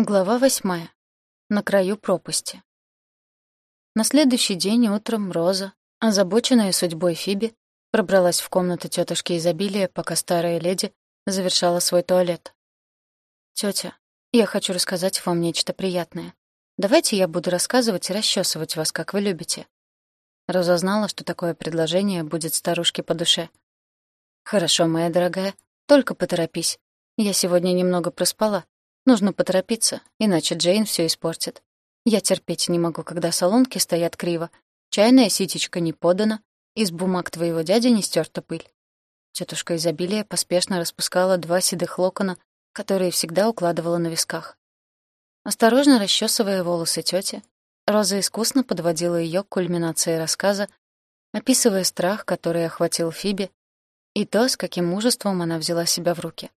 Глава восьмая. На краю пропасти. На следующий день утром Роза, озабоченная судьбой Фиби, пробралась в комнату тетушки изобилия, пока старая леди завершала свой туалет. Тетя, я хочу рассказать вам нечто приятное. Давайте я буду рассказывать и расчесывать вас, как вы любите». Роза знала, что такое предложение будет старушке по душе. «Хорошо, моя дорогая, только поторопись. Я сегодня немного проспала, Нужно поторопиться, иначе Джейн все испортит. Я терпеть не могу, когда солонки стоят криво, чайная ситечка не подана, из бумаг твоего дяди не стерта пыль. Тетушка изобилия поспешно распускала два седых локона, которые всегда укладывала на висках. Осторожно расчесывая волосы тети, Роза искусно подводила ее к кульминации рассказа, описывая страх, который охватил Фиби, и то, с каким мужеством она взяла себя в руки.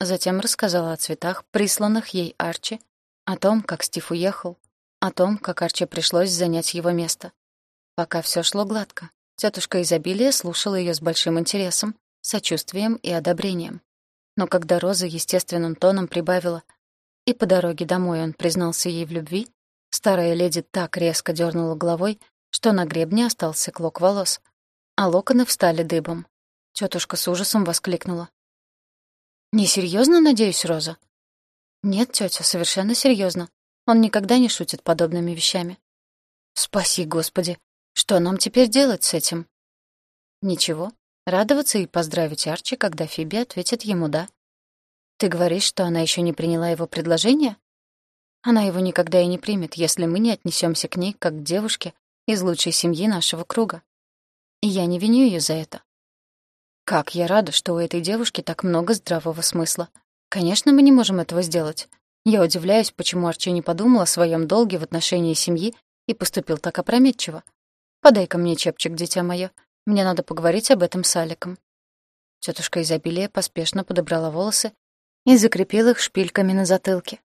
Затем рассказала о цветах, присланных ей Арчи, о том, как Стив уехал, о том, как Арчи пришлось занять его место. Пока все шло гладко. Тетушка изобилия слушала ее с большим интересом, сочувствием и одобрением. Но когда Роза естественным тоном прибавила «и по дороге домой он признался ей в любви», старая леди так резко дернула головой, что на гребне остался клок волос, а локоны встали дыбом. Тетушка с ужасом воскликнула. Несерьезно, надеюсь, Роза? Нет, тетя, совершенно серьезно. Он никогда не шутит подобными вещами. Спаси, Господи. Что нам теперь делать с этим? Ничего. Радоваться и поздравить Арчи, когда Фиби ответит ему «да». Ты говоришь, что она еще не приняла его предложение? Она его никогда и не примет, если мы не отнесемся к ней как к девушке из лучшей семьи нашего круга. И я не виню ее за это. Как я рада, что у этой девушки так много здравого смысла. Конечно, мы не можем этого сделать. Я удивляюсь, почему Арчи не подумал о своем долге в отношении семьи и поступил так опрометчиво. Подай-ка мне чепчик, дитя мое. Мне надо поговорить об этом с Аликом. Тетушка изобилия поспешно подобрала волосы и закрепила их шпильками на затылке.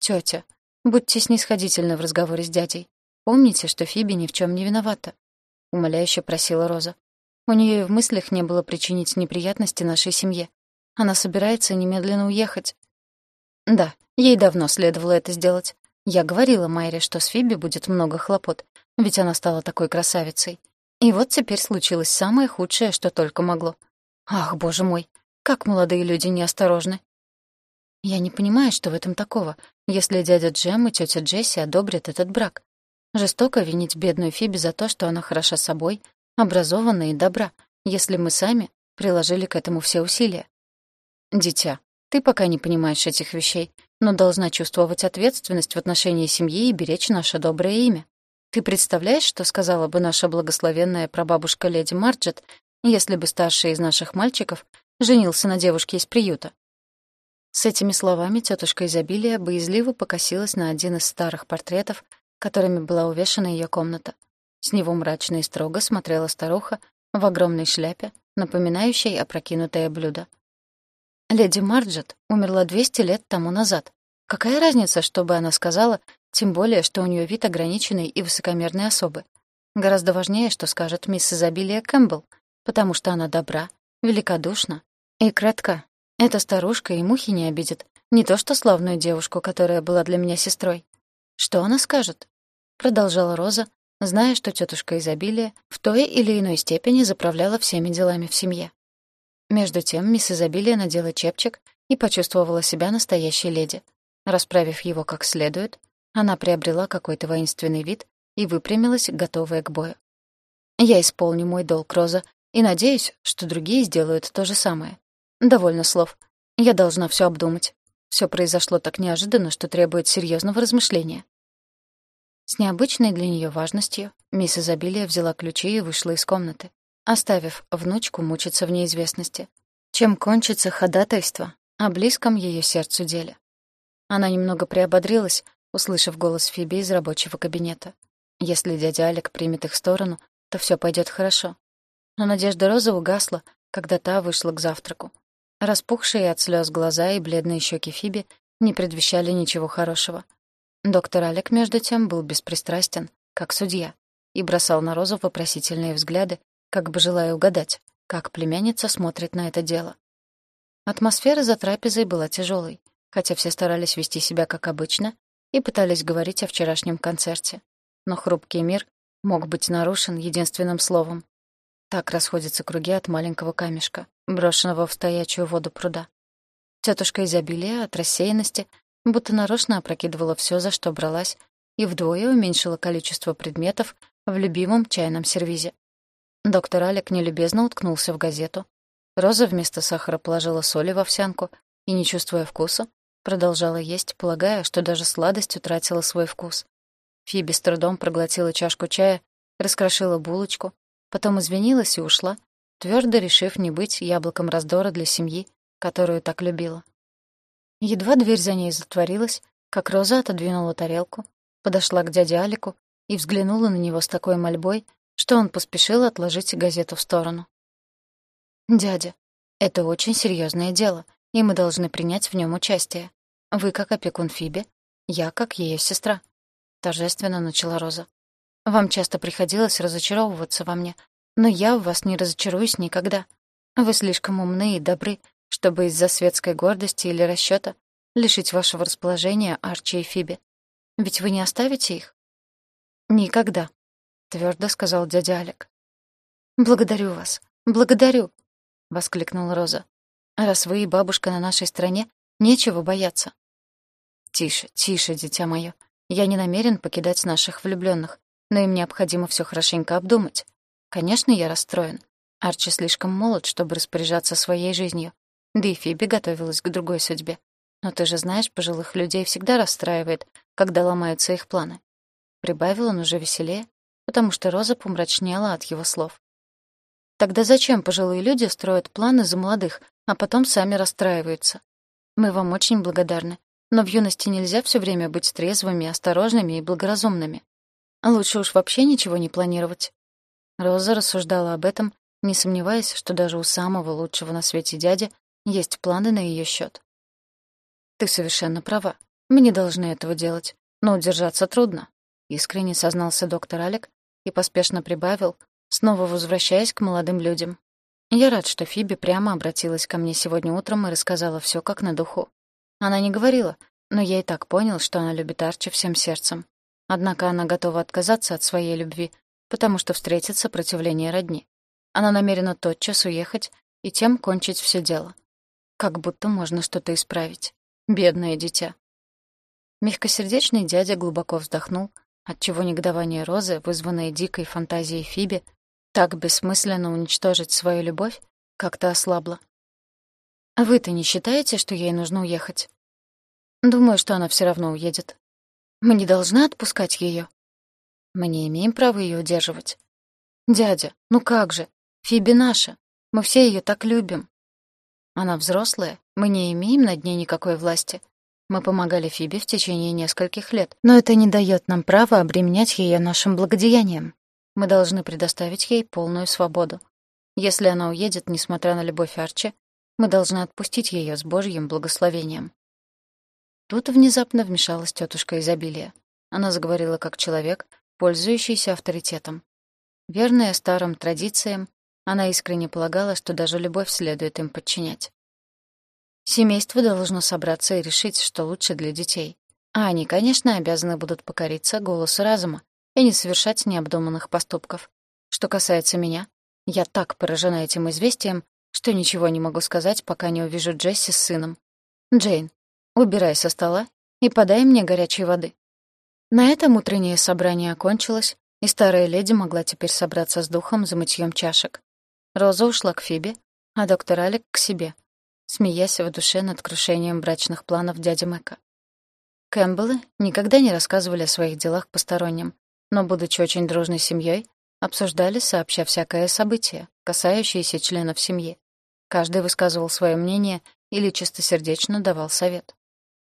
Тетя, будьте снисходительны в разговоре с дядей. Помните, что Фиби ни в чем не виновата, умоляюще просила Роза. У нее и в мыслях не было причинить неприятности нашей семье. Она собирается немедленно уехать. Да, ей давно следовало это сделать. Я говорила Майре, что с Фиби будет много хлопот, ведь она стала такой красавицей. И вот теперь случилось самое худшее, что только могло. Ах, боже мой, как молодые люди неосторожны. Я не понимаю, что в этом такого, если дядя Джем и тетя Джесси одобрят этот брак. Жестоко винить бедную Фиби за то, что она хороша собой, образованна и добра, если мы сами приложили к этому все усилия. Дитя, ты пока не понимаешь этих вещей, но должна чувствовать ответственность в отношении семьи и беречь наше доброе имя. Ты представляешь, что сказала бы наша благословенная прабабушка леди Марджет, если бы старший из наших мальчиков женился на девушке из приюта? С этими словами тетушка изобилия боязливо покосилась на один из старых портретов, которыми была увешана ее комната — с него мрачно и строго смотрела старуха в огромной шляпе, напоминающей опрокинутое блюдо. Леди Марджет умерла 200 лет тому назад. Какая разница, что бы она сказала, тем более, что у нее вид ограниченной и высокомерной особы. Гораздо важнее, что скажет мисс Изобилия Кэмпбелл, потому что она добра, великодушна и кратка. Эта старушка и мухи не обидит, не то что славную девушку, которая была для меня сестрой. Что она скажет? Продолжала Роза, зная, что тетушка изобилия в той или иной степени заправляла всеми делами в семье. Между тем мисс изобилия надела чепчик и почувствовала себя настоящей леди. Расправив его как следует, она приобрела какой-то воинственный вид и выпрямилась, готовая к бою. «Я исполню мой долг, Роза, и надеюсь, что другие сделают то же самое. Довольно слов. Я должна все обдумать. Все произошло так неожиданно, что требует серьезного размышления. С необычной для нее важностью мисс Изобилия взяла ключи и вышла из комнаты, оставив внучку мучиться в неизвестности. Чем кончится ходатайство о близком ее сердцу деле? Она немного приободрилась, услышав голос Фиби из рабочего кабинета. Если дядя Алик примет их сторону, то все пойдет хорошо. Но надежда Розы угасла, когда та вышла к завтраку. Распухшие от слез глаза и бледные щеки Фиби не предвещали ничего хорошего — Доктор Алек, между тем, был беспристрастен, как судья, и бросал на Розу вопросительные взгляды, как бы желая угадать, как племянница смотрит на это дело. Атмосфера за трапезой была тяжелой. хотя все старались вести себя как обычно и пытались говорить о вчерашнем концерте. Но хрупкий мир мог быть нарушен единственным словом. Так расходятся круги от маленького камешка, брошенного в стоячую воду пруда. Тетушка изобилия от рассеянности будто нарочно опрокидывала все, за что бралась, и вдвое уменьшила количество предметов в любимом чайном сервизе. Доктор Алик нелюбезно уткнулся в газету. Роза вместо сахара положила соли в овсянку и, не чувствуя вкуса, продолжала есть, полагая, что даже сладость утратила свой вкус. Фиби с трудом проглотила чашку чая, раскрошила булочку, потом извинилась и ушла, твердо решив не быть яблоком раздора для семьи, которую так любила. Едва дверь за ней затворилась, как Роза отодвинула тарелку, подошла к дяде Алику и взглянула на него с такой мольбой, что он поспешил отложить газету в сторону. «Дядя, это очень серьезное дело, и мы должны принять в нем участие. Вы как опекун Фиби, я как ее сестра», — торжественно начала Роза. «Вам часто приходилось разочаровываться во мне, но я в вас не разочаруюсь никогда. Вы слишком умны и добры, чтобы из-за светской гордости или расчета лишить вашего расположения Арчи и Фиби. Ведь вы не оставите их? Никогда, твердо сказал дядя Алек. Благодарю вас. Благодарю, воскликнула Роза. Раз вы и бабушка на нашей стороне, нечего бояться. Тише, тише, дитя мое. Я не намерен покидать наших влюбленных, но им необходимо все хорошенько обдумать. Конечно, я расстроен. Арчи слишком молод, чтобы распоряжаться своей жизнью. Да и Фиби готовилась к другой судьбе. Но ты же знаешь, пожилых людей всегда расстраивает, когда ломаются их планы. Прибавил он уже веселее, потому что Роза помрачнела от его слов. Тогда зачем пожилые люди строят планы за молодых, а потом сами расстраиваются? Мы вам очень благодарны, но в юности нельзя все время быть трезвыми, осторожными и благоразумными. Лучше уж вообще ничего не планировать. Роза рассуждала об этом, не сомневаясь, что даже у самого лучшего на свете дяди есть планы на ее счет. «Ты совершенно права. Мы не должны этого делать. Но удержаться трудно», — искренне сознался доктор Алек и поспешно прибавил, снова возвращаясь к молодым людям. «Я рад, что Фиби прямо обратилась ко мне сегодня утром и рассказала все как на духу. Она не говорила, но я и так понял, что она любит Арчи всем сердцем. Однако она готова отказаться от своей любви, потому что встретит сопротивление родни. Она намерена тотчас уехать и тем кончить все дело. Как будто можно что-то исправить. Бедное дитя. Мягкосердечный дядя глубоко вздохнул, отчего негодование Розы, вызванное дикой фантазией Фиби, так бессмысленно уничтожить свою любовь, как-то ослабло. «А вы-то не считаете, что ей нужно уехать?» «Думаю, что она все равно уедет. Мы не должны отпускать ее. Мы не имеем права ее удерживать. Дядя, ну как же? Фиби наша. Мы все ее так любим. Она взрослая, мы не имеем над ней никакой власти. Мы помогали Фибе в течение нескольких лет, но это не дает нам права обременять ее нашим благодеянием. Мы должны предоставить ей полную свободу. Если она уедет, несмотря на любовь Арчи, мы должны отпустить ее с Божьим благословением. Тут внезапно вмешалась тетушка изобилия. Она заговорила как человек, пользующийся авторитетом. Верная старым традициям, она искренне полагала, что даже любовь следует им подчинять. Семейство должно собраться и решить, что лучше для детей. А они, конечно, обязаны будут покориться голосу разума и не совершать необдуманных поступков. Что касается меня, я так поражена этим известием, что ничего не могу сказать, пока не увижу Джесси с сыном. Джейн, убирай со стола и подай мне горячей воды. На этом утреннее собрание окончилось, и старая леди могла теперь собраться с духом за мытьем чашек. Роза ушла к Фибе, а доктор Алик — к себе, смеясь в душе над крушением брачных планов дяди Мэка. Кэмпбеллы никогда не рассказывали о своих делах посторонним, но, будучи очень дружной семьей, обсуждали сообща всякое событие, касающееся членов семьи. Каждый высказывал свое мнение или чистосердечно давал совет.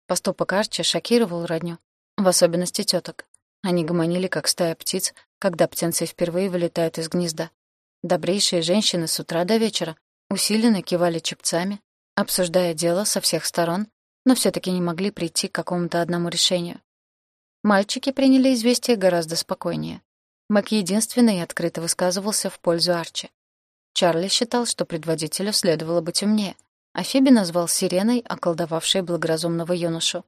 Поступок Арчи шокировал родню, в особенности теток. Они гомонили, как стая птиц, когда птенцы впервые вылетают из гнезда. Добрейшие женщины с утра до вечера усиленно кивали чепцами, обсуждая дело со всех сторон, но все таки не могли прийти к какому-то одному решению. Мальчики приняли известие гораздо спокойнее. Мак единственный открыто высказывался в пользу Арчи. Чарли считал, что предводителю следовало быть умнее, а Фиби назвал сиреной, околдовавшей благоразумного юношу.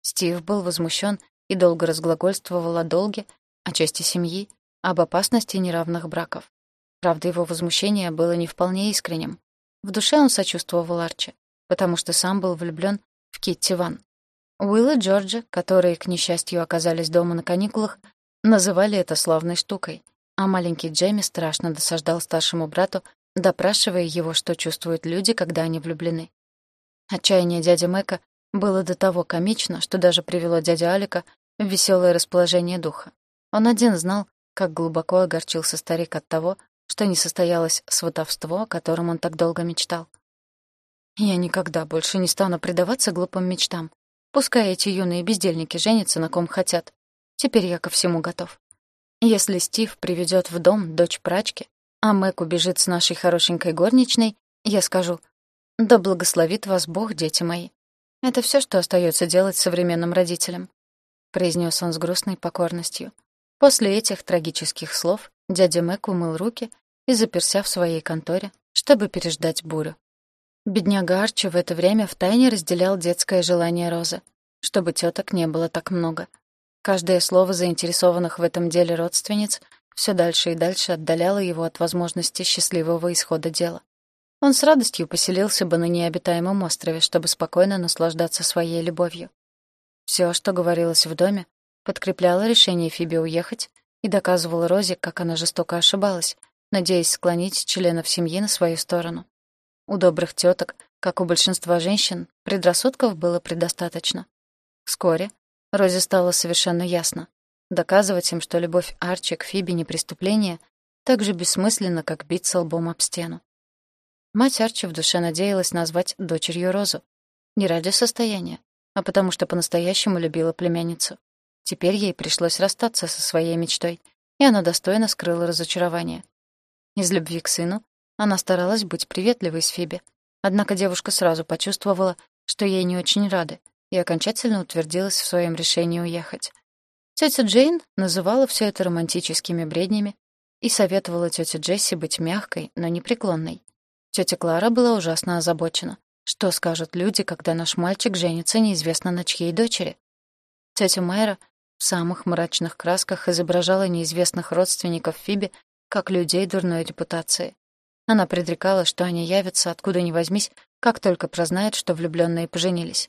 Стив был возмущен и долго разглагольствовал о долге, о чести семьи, об опасности неравных браков. Правда, его возмущение было не вполне искренним. В душе он сочувствовал Арчи, потому что сам был влюблен в Китти Ван. Уилл и Джорджи, которые, к несчастью, оказались дома на каникулах, называли это славной штукой, а маленький Джейми страшно досаждал старшему брату, допрашивая его, что чувствуют люди, когда они влюблены. Отчаяние дяди Мэка было до того комично, что даже привело дядю Алика в веселое расположение духа. Он один знал, как глубоко огорчился старик от того, что не состоялось сватовство, о котором он так долго мечтал. «Я никогда больше не стану предаваться глупым мечтам. Пускай эти юные бездельники женятся на ком хотят. Теперь я ко всему готов. Если Стив приведет в дом дочь прачки, а Мэг убежит с нашей хорошенькой горничной, я скажу «Да благословит вас Бог, дети мои». Это все, что остается делать современным родителям», — произнес он с грустной покорностью. После этих трагических слов дядя Мэг умыл руки и заперся в своей конторе, чтобы переждать бурю. Бедняга Арчи в это время втайне разделял детское желание Розы, чтобы теток не было так много. Каждое слово заинтересованных в этом деле родственниц все дальше и дальше отдаляло его от возможности счастливого исхода дела. Он с радостью поселился бы на необитаемом острове, чтобы спокойно наслаждаться своей любовью. Все, что говорилось в доме, подкрепляло решение Фиби уехать и доказывало Розе, как она жестоко ошибалась, надеясь склонить членов семьи на свою сторону. У добрых теток, как у большинства женщин, предрассудков было предостаточно. Вскоре Розе стало совершенно ясно. Доказывать им, что любовь Арчи к Фиби не преступление, так же бессмысленно, как биться лбом об стену. Мать Арчи в душе надеялась назвать дочерью Розу. Не ради состояния, а потому что по-настоящему любила племянницу. Теперь ей пришлось расстаться со своей мечтой, и она достойно скрыла разочарование. Из любви к сыну она старалась быть приветливой с Фиби, однако девушка сразу почувствовала, что ей не очень рады, и окончательно утвердилась в своем решении уехать. Тетя Джейн называла все это романтическими бреднями и советовала тете Джесси быть мягкой, но непреклонной. Тетя Клара была ужасно озабочена. Что скажут люди, когда наш мальчик женится неизвестно на чьей дочери? Тетя Майра в самых мрачных красках изображала неизвестных родственников Фиби как людей дурной репутации. Она предрекала, что они явятся откуда ни возьмись, как только прознают, что влюбленные поженились.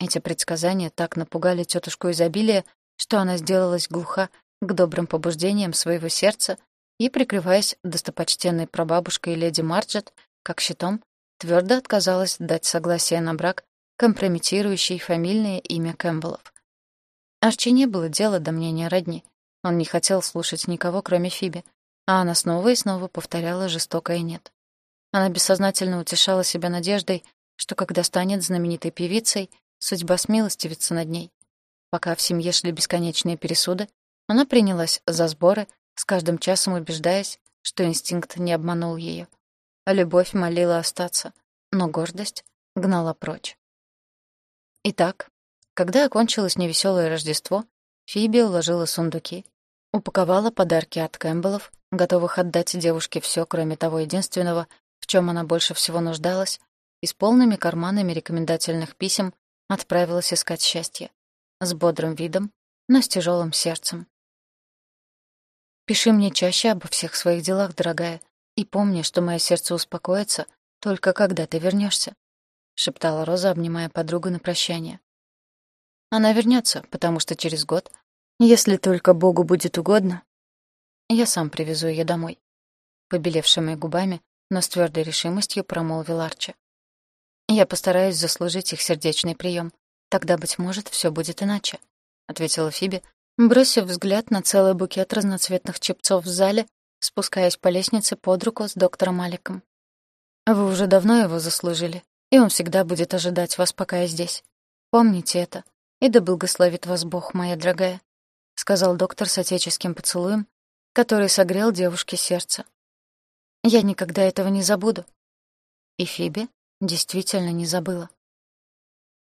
Эти предсказания так напугали тетушку изобилия, что она сделалась глуха к добрым побуждениям своего сердца и, прикрываясь достопочтенной прабабушкой леди Марджет, как щитом, твердо отказалась дать согласие на брак, компрометирующий фамильное имя Кэмпбеллов. Арчи не было дела до мнения родни. Он не хотел слушать никого, кроме Фиби, а она снова и снова повторяла жестокое «нет». Она бессознательно утешала себя надеждой, что когда станет знаменитой певицей, судьба смилостивится над ней. Пока в семье шли бесконечные пересуды, она принялась за сборы, с каждым часом убеждаясь, что инстинкт не обманул ее. А любовь молила остаться, но гордость гнала прочь. Итак, когда окончилось невеселое Рождество, Фиби уложила сундуки, упаковала подарки от Кэмпбеллов, готовых отдать девушке все, кроме того единственного, в чем она больше всего нуждалась, и с полными карманами рекомендательных писем отправилась искать счастье. С бодрым видом, но с тяжелым сердцем. «Пиши мне чаще обо всех своих делах, дорогая, и помни, что мое сердце успокоится только когда ты вернешься, шептала Роза, обнимая подругу на прощание. Она вернется, потому что через год, если только Богу будет угодно, я сам привезу ее домой. Побелевшими губами, но с твердой решимостью промолвил Арчи. Я постараюсь заслужить их сердечный прием. Тогда, быть может, все будет иначе, ответила Фиби, бросив взгляд на целый букет разноцветных чепцов в зале, спускаясь по лестнице под руку с доктором Аликом. Вы уже давно его заслужили, и он всегда будет ожидать вас, пока я здесь. Помните это. «И да благословит вас Бог, моя дорогая», — сказал доктор с отеческим поцелуем, который согрел девушке сердце. «Я никогда этого не забуду». И Фиби действительно не забыла.